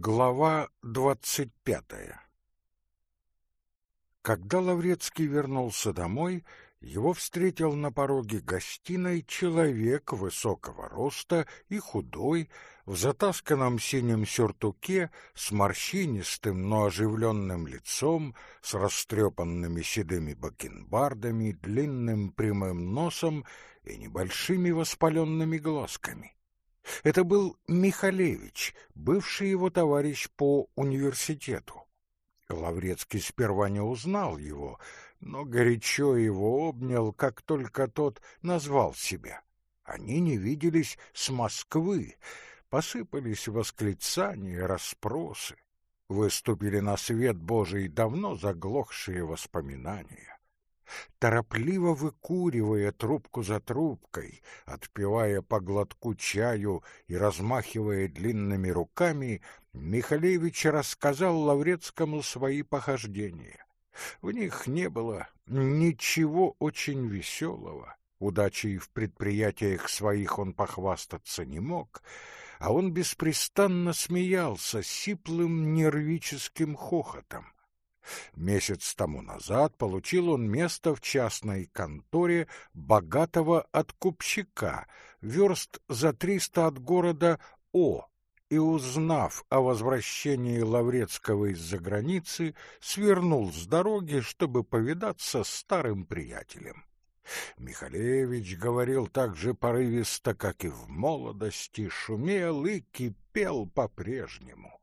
Глава двадцать пятая Когда Лаврецкий вернулся домой, его встретил на пороге гостиной человек высокого роста и худой, в затасканном синем сюртуке, с морщинистым, но оживленным лицом, с растрепанными седыми бакенбардами, длинным прямым носом и небольшими воспаленными глазками. Это был Михалевич, бывший его товарищ по университету. Лаврецкий сперва не узнал его, но горячо его обнял, как только тот назвал себя. Они не виделись с Москвы, посыпались восклицания, расспросы. Выступили на свет Божий давно заглохшие воспоминания торопливо выкуривая трубку за трубкой, отпивая по глотку чаю и размахивая длинными руками, Михалевич рассказал Лаврецкому свои похождения. В них не было ничего очень веселого, удачей в предприятиях своих он похвастаться не мог, а он беспрестанно смеялся сиплым нервическим хохотом. Месяц тому назад получил он место в частной конторе богатого откупщика, верст за триста от города О, и, узнав о возвращении Лаврецкого из-за границы, свернул с дороги, чтобы повидаться с старым приятелем. Михалевич говорил так же порывисто, как и в молодости, шумел и кипел по-прежнему.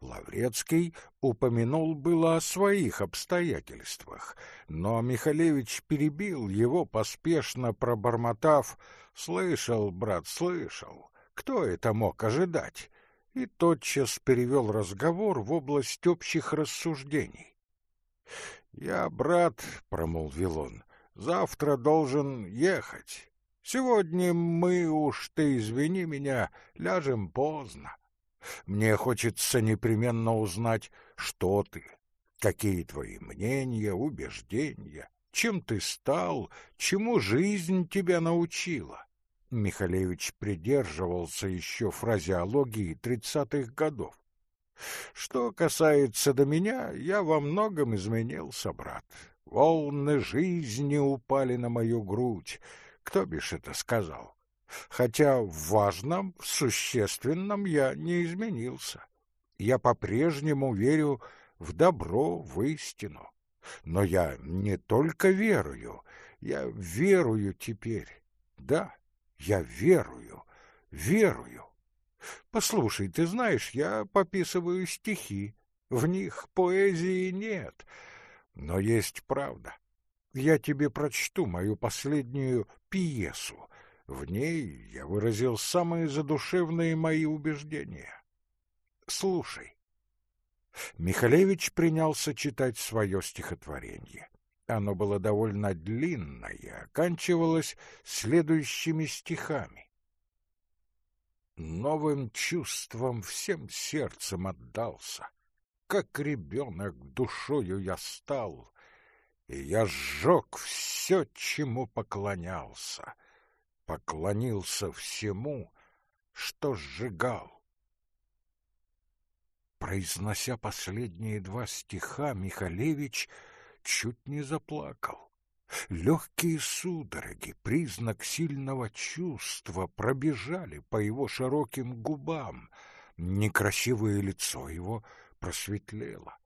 Лаврецкий упомянул было о своих обстоятельствах, но Михалевич перебил его, поспешно пробормотав «Слышал, брат, слышал. Кто это мог ожидать?» и тотчас перевел разговор в область общих рассуждений. «Я, брат, — промолвил он, — завтра должен ехать. Сегодня мы уж, ты извини меня, ляжем поздно. Мне хочется непременно узнать, что ты, какие твои мнения, убеждения, чем ты стал, чему жизнь тебя научила. Михалевич придерживался еще фразеологии тридцатых годов. Что касается до меня, я во многом изменился, брат. Волны жизни упали на мою грудь. Кто бишь это сказал? Хотя в важном, в существенном я не изменился. Я по-прежнему верю в добро, в истину. Но я не только верую, я верую теперь. Да, я верую, верую. Послушай, ты знаешь, я пописываю стихи. В них поэзии нет, но есть правда. Я тебе прочту мою последнюю пьесу — в ней я выразил самые задушевные мои убеждения. Слушай. Михалевич принялся читать свое стихотворение. Оно было довольно длинное оканчивалось следующими стихами. Новым чувством всем сердцем отдался, как ребенок душою я стал, и я сжег все, чему поклонялся — поклонился всему, что сжигал. Произнося последние два стиха, Михалевич чуть не заплакал. Легкие судороги, признак сильного чувства, пробежали по его широким губам. Некрасивое лицо его просветлело.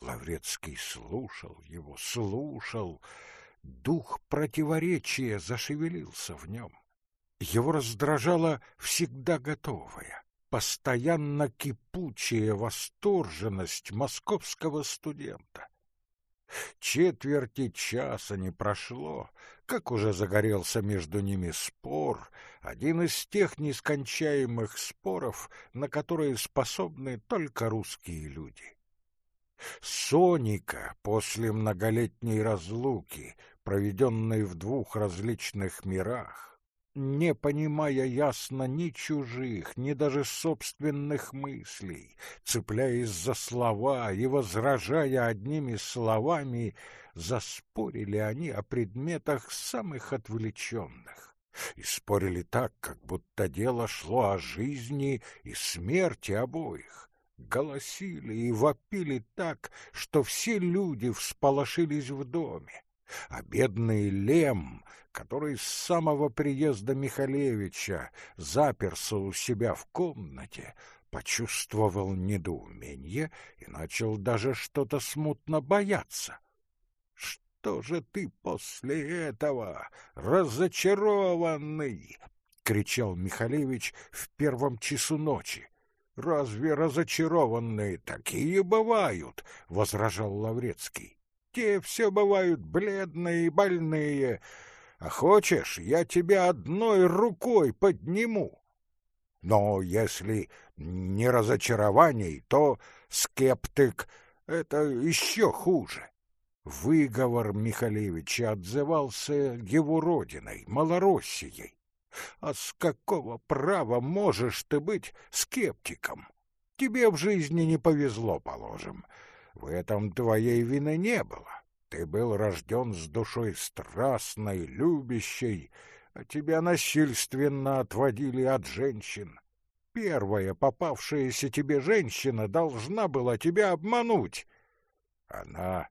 Лаврецкий слушал его, слушал, Дух противоречия зашевелился в нем. Его раздражала всегда готовая, постоянно кипучая восторженность московского студента. Четверти часа не прошло, как уже загорелся между ними спор, один из тех нескончаемых споров, на которые способны только русские люди. Соника после многолетней разлуки, проведенной в двух различных мирах, не понимая ясно ни чужих, ни даже собственных мыслей, цепляясь за слова и возражая одними словами, заспорили они о предметах самых отвлеченных. И спорили так, как будто дело шло о жизни и смерти обоих голосили и вопили так, что все люди всполошились в доме. А бедный Лем, который с самого приезда Михалевича заперся у себя в комнате, почувствовал недоумение и начал даже что-то смутно бояться. «Что же ты после этого, разочарованный?» — кричал Михалевич в первом часу ночи. «Разве разочарованные такие бывают?» — возражал Лаврецкий. «Те все бывают бледные и больные. А хочешь, я тебя одной рукой подниму?» Но если не разочарований, то скептик — это еще хуже. Выговор Михалевича отзывался его родиной, Малороссией. А с какого права можешь ты быть скептиком? Тебе в жизни не повезло, положим. В этом твоей вины не было. Ты был рожден с душой страстной, любящей, а тебя насильственно отводили от женщин. Первая попавшаяся тебе женщина должна была тебя обмануть. Она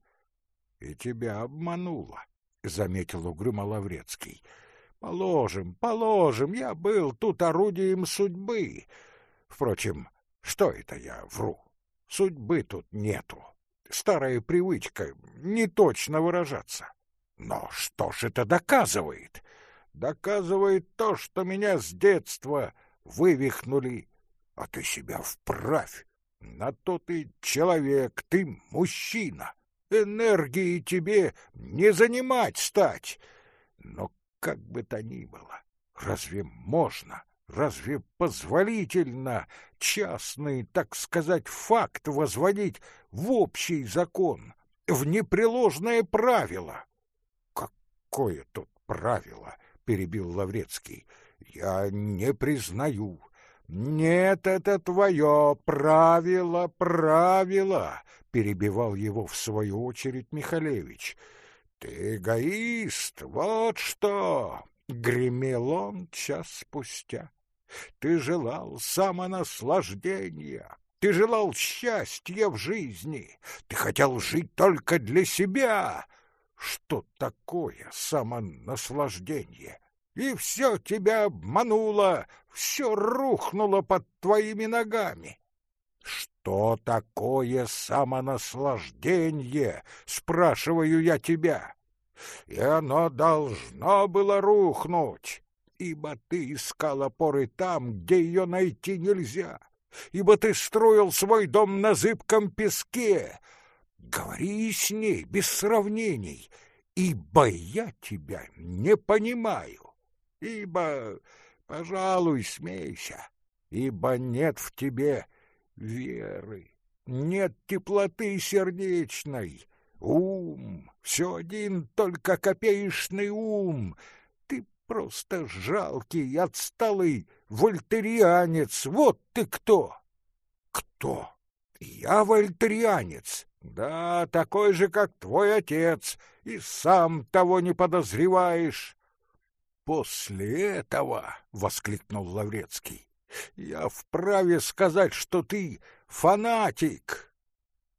и тебя обманула, — заметил угрюмо Лаврецкий. Положим, положим, я был тут орудием судьбы. Впрочем, что это я вру? Судьбы тут нету. Старая привычка не точно выражаться. Но что ж это доказывает? доказывает то, что меня с детства вывихнули. А ты себя вправь. На то ты человек, ты мужчина. Энергии тебе не занимать стать. Но как бы то ни было, разве можно, разве позволительно частный, так сказать, факт возводить в общий закон, в непреложное правило? Какое тут правило? перебил Лаврецкий. Я не признаю. Нет, это твое правило, правило, перебивал его в свою очередь Михалевич. Ты эгоист, вот что, гремел он час спустя. Ты желал самонаслаждения, ты желал счастья в жизни, ты хотел жить только для себя, что такое самонаслаждение? И все тебя обмануло, все рухнуло под твоими ногами. Что такое самонаслаждение, спрашиваю я тебя? И оно должно было рухнуть, ибо ты искал опоры там, где ее найти нельзя, ибо ты строил свой дом на зыбком песке, Говори с ней без сравнений, ибо я тебя не понимаю. Ибо, пожалуй, смейся, ибо нет в тебе веры, нет теплоты сердечной. Ум, все один только копеечный ум. Ты просто жалкий, отсталый вольтерианец. Вот ты кто! Кто? Я вольтерианец. Да, такой же, как твой отец, и сам того не подозреваешь. После этого, — воскликнул Лаврецкий, — я вправе сказать, что ты фанатик.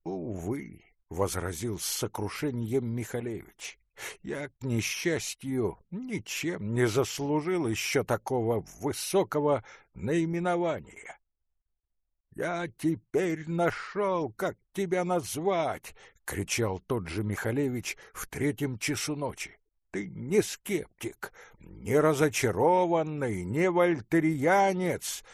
Увы, — возразил с сокрушением Михалевич, — я, к несчастью, ничем не заслужил еще такого высокого наименования. «Я теперь нашел, как тебя назвать!» — кричал тот же Михалевич в третьем часу ночи. «Ты не скептик, не разочарованный, не вольтерианец.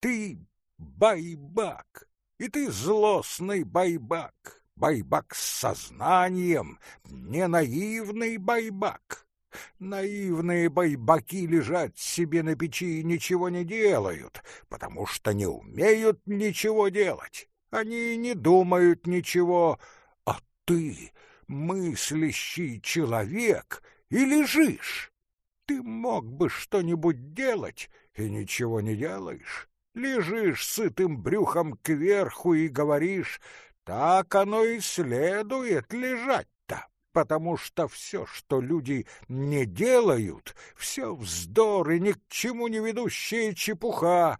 Ты байбак, и ты злостный байбак, байбак с сознанием, не наивный байбак». Наивные байбаки лежат себе на печи и ничего не делают, потому что не умеют ничего делать. Они не думают ничего, а ты, мыслящий человек, и лежишь. Ты мог бы что-нибудь делать, и ничего не делаешь. Лежишь сытым брюхом кверху и говоришь, так оно и следует лежать потому что все, что люди не делают, все вздор и ни к чему не ведущая чепуха.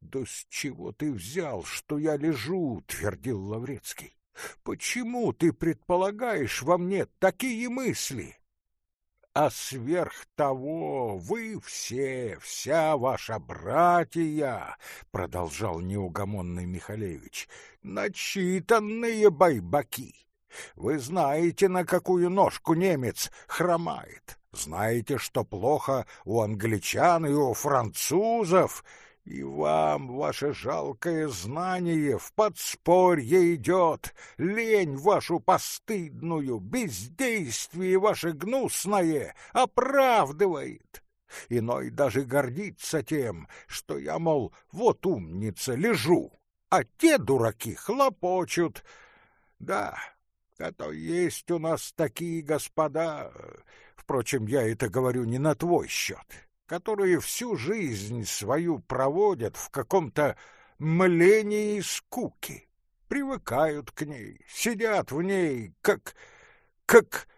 Да с чего ты взял, что я лежу? твердил Лаврецкий. Почему ты предполагаешь во мне такие мысли? А сверх того вы все, вся ваша братья, продолжал неугомонный Михалевич, начитанные байбаки. Вы знаете, на какую ножку немец хромает. Знаете, что плохо у англичан и у французов. И вам ваше жалкое знание в подспорье идет, лень вашу постыдную, бездействие ваше гнусное оправдывает. Иной даже гордится тем, что я, мол, вот умница, лежу, а те дураки хлопочут. Да, а то есть у нас такие господа, впрочем, я это говорю не на твой счет, которые всю жизнь свою проводят в каком-то млении скуки, привыкают к ней, сидят в ней, как... как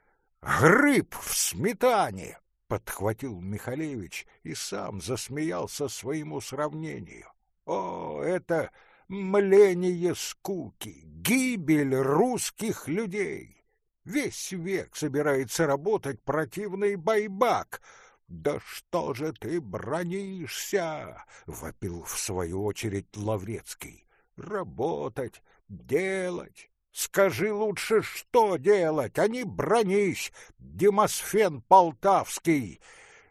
гриб в сметане, — подхватил Михалевич и сам засмеялся своему сравнению. О, это мление скуки, гибель русских людей! Весь век собирается работать противный байбак — «Да что же ты бронишься?» — вопил в свою очередь Лаврецкий. «Работать, делать. Скажи лучше, что делать, а не бронись, Демосфен Полтавский.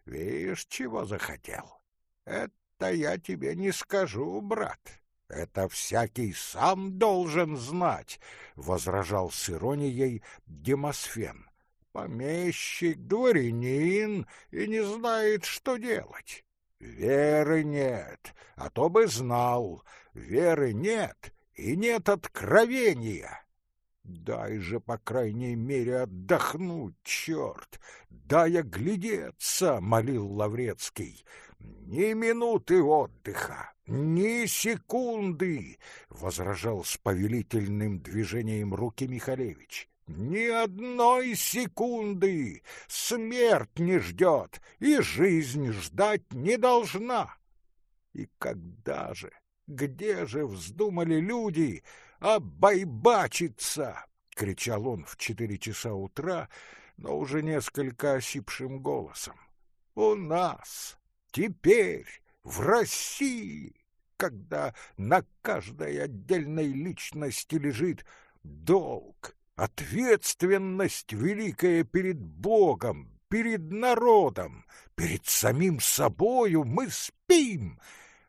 Видишь, чего захотел? Это я тебе не скажу, брат. Это всякий сам должен знать», — возражал с иронией Демосфен помещик, дворянин и не знает, что делать. Веры нет, а то бы знал. Веры нет, и нет откровения. Дай же, по крайней мере, отдохнуть, черт! Дай оглядеться, — молил Лаврецкий. Ни минуты отдыха, ни секунды, — возражал с повелительным движением руки Михалевич. Ни одной секунды смерть не ждет, и жизнь ждать не должна. И когда же, где же вздумали люди обайбачиться? — кричал он в четыре часа утра, но уже несколько осипшим голосом. — У нас, теперь, в России, когда на каждой отдельной личности лежит долг, Ответственность великая перед Богом, перед народом, перед самим собою. Мы спим,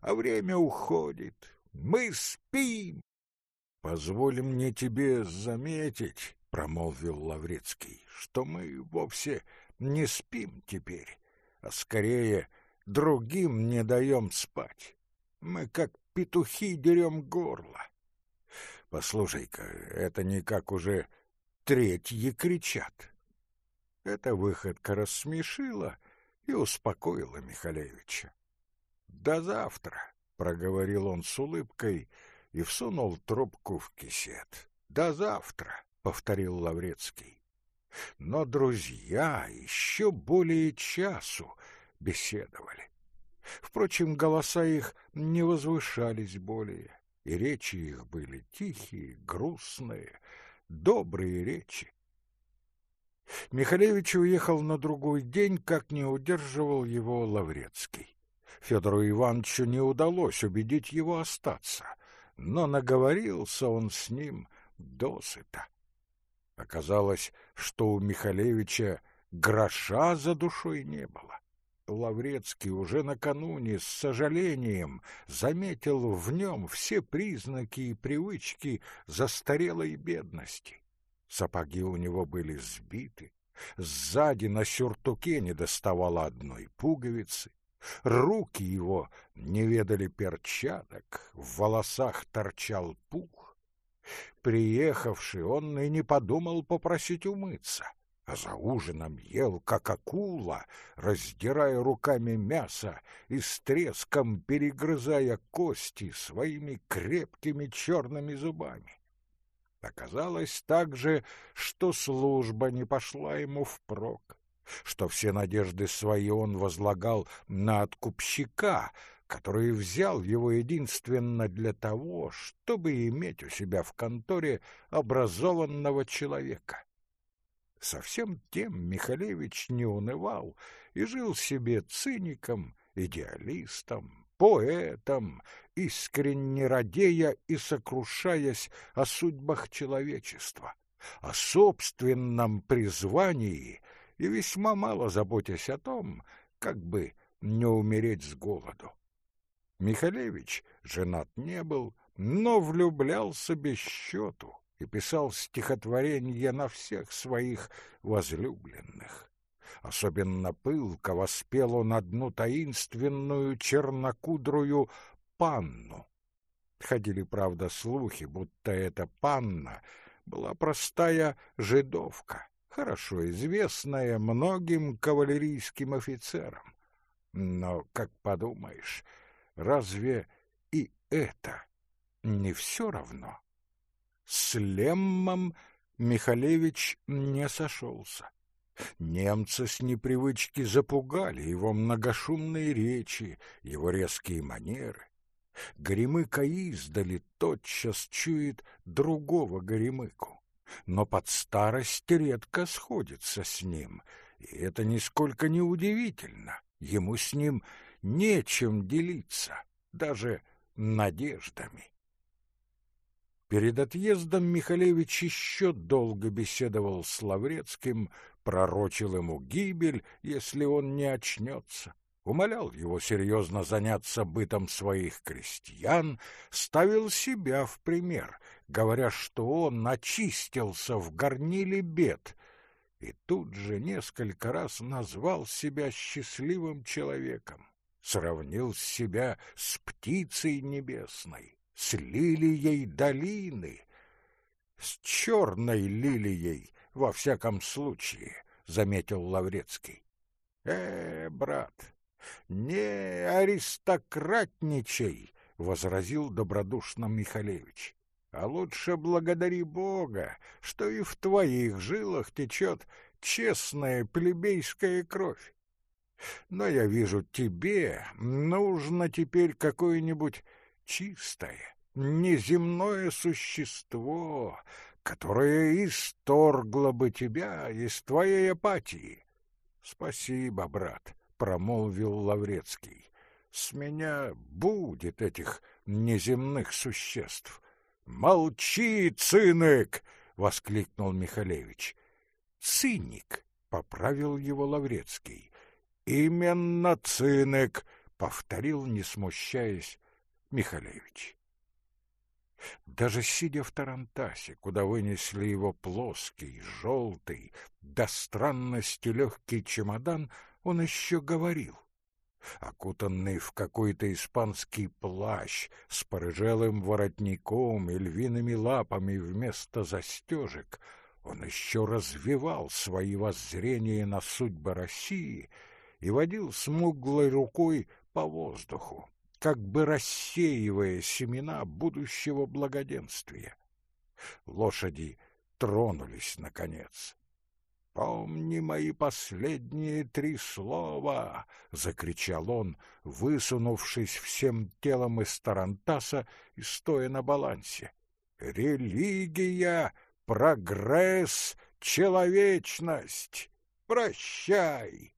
а время уходит. Мы спим. — Позволь мне тебе заметить, — промолвил Лаврецкий, — что мы вовсе не спим теперь, а скорее другим не даем спать. Мы как петухи дерем горло. Послушай-ка, это никак уже третьи кричат. Эта выходка рассмешила и успокоила Михалевича. «До завтра», — проговорил он с улыбкой и всунул трубку в кисет. «До завтра», — повторил Лаврецкий. Но друзья еще более часу беседовали. Впрочем, голоса их не возвышались более, и речи их были тихие, грустные, добрые речи. Михалевич уехал на другой день, как не удерживал его Лаврецкий. Федору Ивановичу не удалось убедить его остаться, но наговорился он с ним досыта. Оказалось, что у Михалевича гроша за душой не было. Лаврецкий уже накануне с сожалением заметил в нем все признаки и привычки застарелой бедности. Сапоги у него были сбиты, сзади на сюртуке не доставало одной пуговицы, руки его не ведали перчаток, в волосах торчал пух. Приехавший, он и не подумал попросить умыться а за ужином ел, как акула, раздирая руками мясо и с треском перегрызая кости своими крепкими черными зубами. Оказалось также, что служба не пошла ему впрок, что все надежды свои он возлагал на откупщика, который взял его единственно для того, чтобы иметь у себя в конторе образованного человека. Совсем тем Михалевич не унывал и жил себе циником, идеалистом, поэтом, искренне радея и сокрушаясь о судьбах человечества, о собственном призвании и весьма мало заботясь о том, как бы не умереть с голоду. Михалевич женат не был, но влюблялся без счету и писал стихотворения на всех своих возлюбленных. Особенно пылко воспел он одну таинственную чернокудрую панну. Ходили, правда, слухи, будто эта панна была простая жидовка, хорошо известная многим кавалерийским офицерам. Но, как подумаешь, разве и это не все равно? С Леммом Михалевич не сошелся. Немцы с непривычки запугали его многошумные речи, его резкие манеры. Горемыка издали тотчас чует другого горемыку, но под старость редко сходится с ним, и это нисколько не удивительно. Ему с ним нечем делиться, даже надеждами. Перед отъездом Михалевич еще долго беседовал с Лаврецким, пророчил ему гибель, если он не очнется, умолял его серьезно заняться бытом своих крестьян, ставил себя в пример, говоря, что он очистился в горниле бед, и тут же несколько раз назвал себя счастливым человеком, сравнил себя с птицей небесной, с лилией долины, с черной лилией, во всяком случае, — заметил Лаврецкий. — Э, брат, не аристократничай, — возразил добродушно Михалевич. — А лучше благодари Бога, что и в твоих жилах течет честная плебейская кровь. Но я вижу, тебе нужно теперь какое-нибудь чистое, неземное существо, которое исторгло бы тебя из твоей апатии. — Спасибо, брат, — промолвил Лаврецкий. — С меня будет этих неземных существ. — Молчи, циник! — воскликнул Михалевич. — Циник! — поправил его Лаврецкий. — Именно циник! — повторил, не смущаясь, Михалевич. Даже сидя в Тарантасе, куда вынесли его плоский, желтый, до странности легкий чемодан, он еще говорил. Окутанный в какой-то испанский плащ с порыжелым воротником и львиными лапами вместо застежек, он еще развивал свои воззрения на судьбы России и водил смуглой рукой по воздуху, как бы рассеивая семена будущего благоденствия. Лошади тронулись, наконец. «Помни мои последние три слова!» — закричал он, высунувшись всем телом из тарантаса и стоя на балансе. «Религия, прогресс, человечность! Прощай!»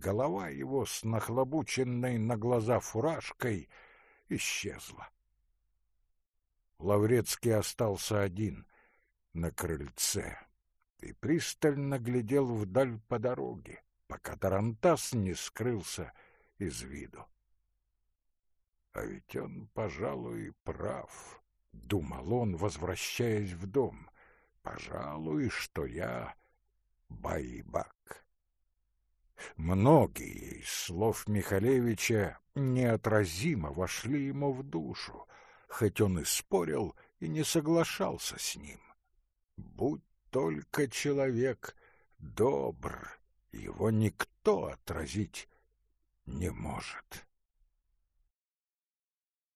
Голова его с нахлобученной на глаза фуражкой исчезла. Лаврецкий остался один на крыльце и пристально глядел вдаль по дороге, пока Тарантас не скрылся из виду. А ведь он, пожалуй, прав, — думал он, возвращаясь в дом. Пожалуй, что я байбак. Многие из слов Михалевича неотразимо вошли ему в душу, хоть он и спорил и не соглашался с ним. Будь только человек добр, его никто отразить не может.